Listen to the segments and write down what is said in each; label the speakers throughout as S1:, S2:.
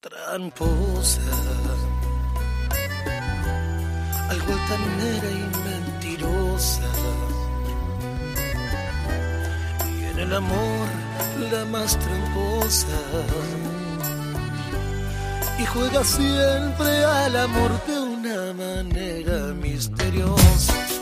S1: tramposa, algo altanera y mentirosa, y en el amor la más tramposa, y juega siempre al amor de una manera misteriosa.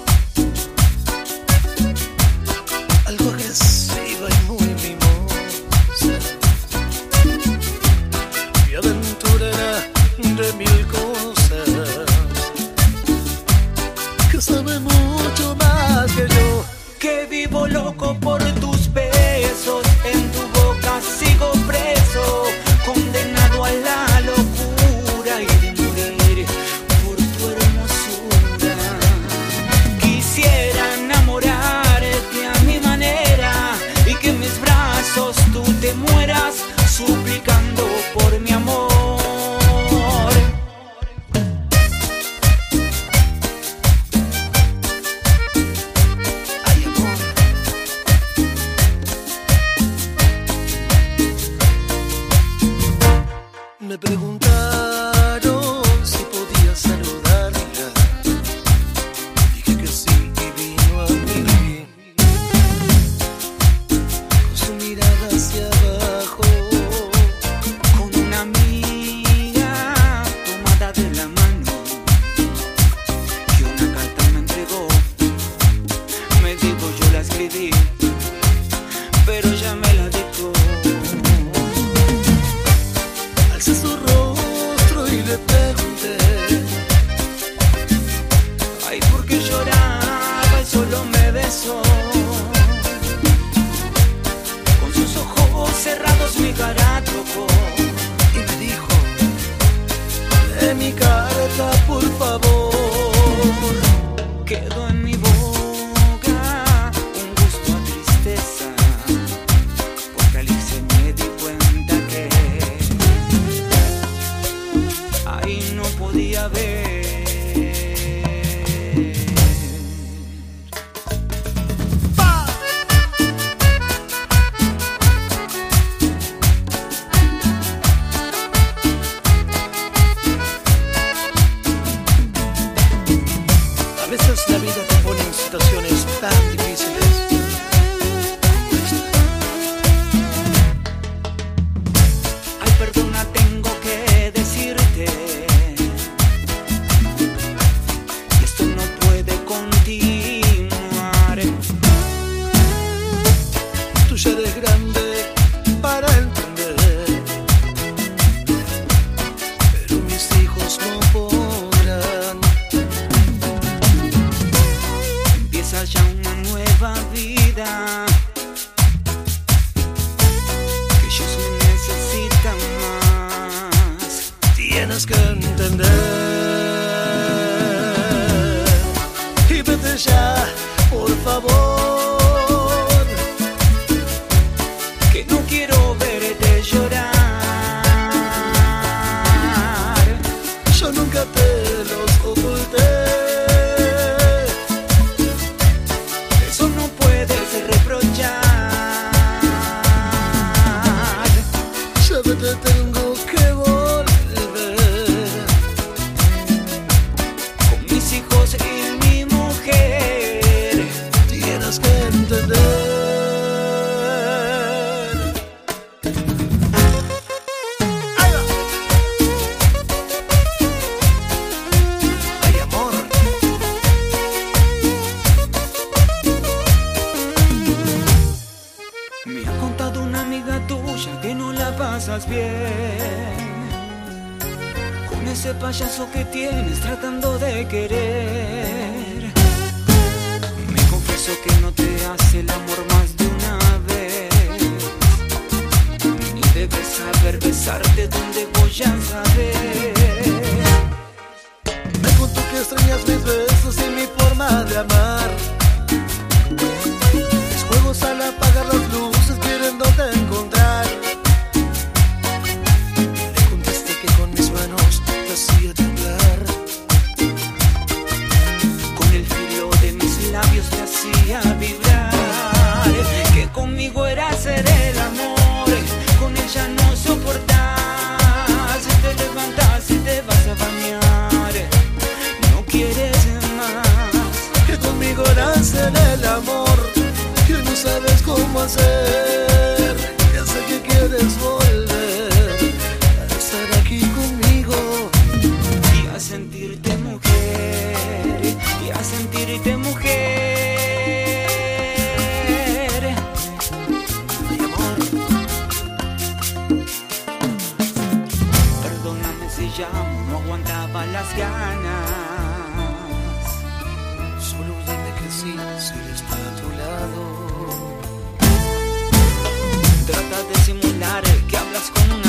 S2: We got nueva vida. Que ellos me necesitan más.
S1: Tienes que entender.
S2: que
S1: tienes
S2: tratando de querer. Me confieso que no te hace el amor más de una vez. Ni debes saber besarte donde voy a saber.
S1: Me contó que extrañas mis besos y mi forma de amar. hacen el amor que no sabes cómo hacer. Ya sé que quieres
S2: volver a estar aquí conmigo y a sentirte mujer y a sentirte mujer. Ay, amor. Perdóname si llamo, no aguantaba las ganas
S1: fácil si él está a tu lado.
S2: Trata de simular el que hablas con una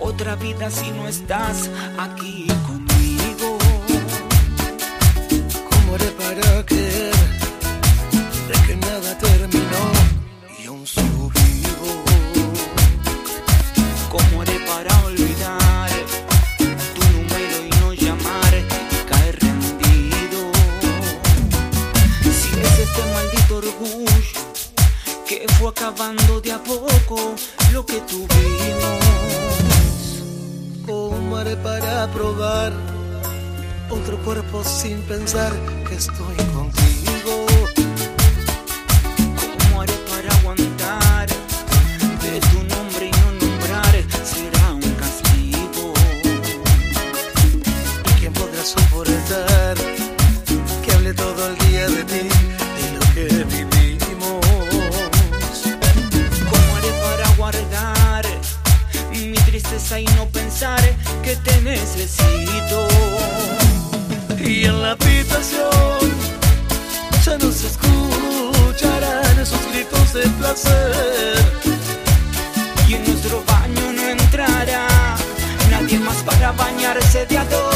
S2: otra vida si no estás aquí.
S1: otro cuerpo sin pensar que estoy contigo.
S2: ¿Cómo haré para aguantar de tu nombre y no nombrar? Será un castigo.
S1: Quién podrá soportar que hable todo el día de ti, de lo que vivimos?
S2: ¿Cómo haré para guardar mi tristeza y no pensar que te necesito?
S1: y en la habitación ya no se escucharán esos gritos de placer.
S2: Y en nuestro baño no entrará nadie más para bañarse de
S3: ador.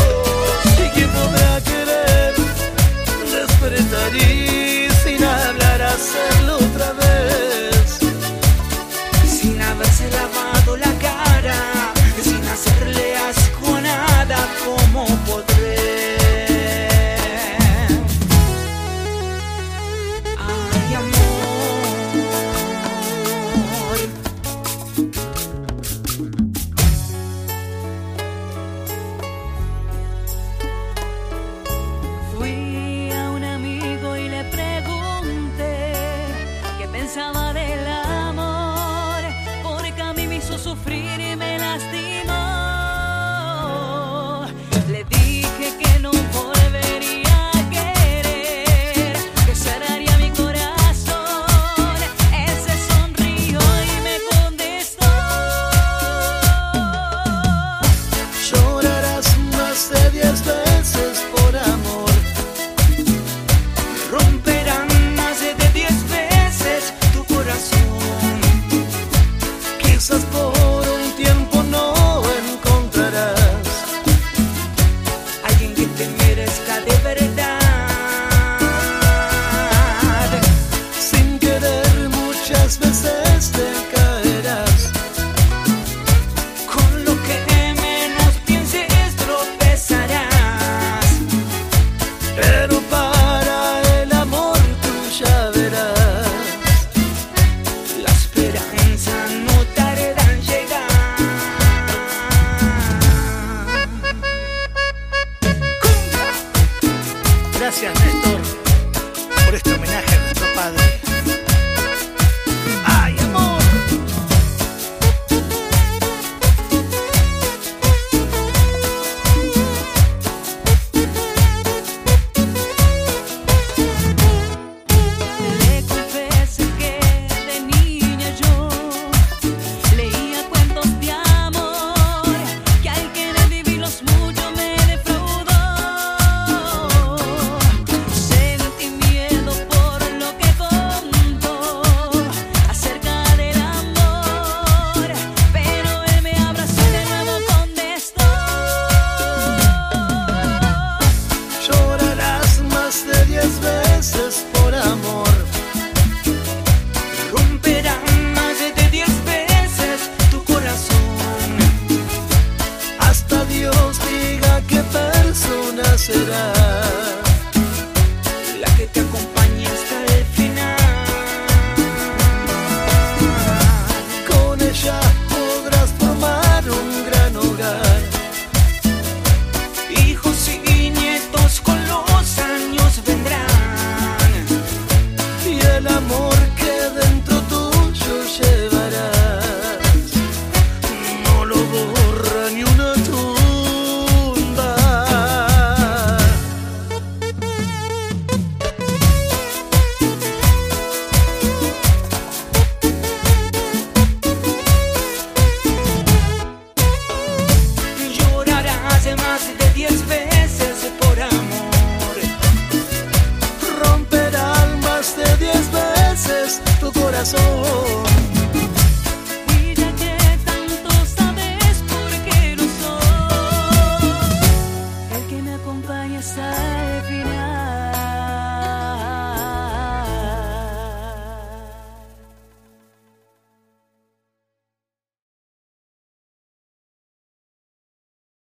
S3: corazón.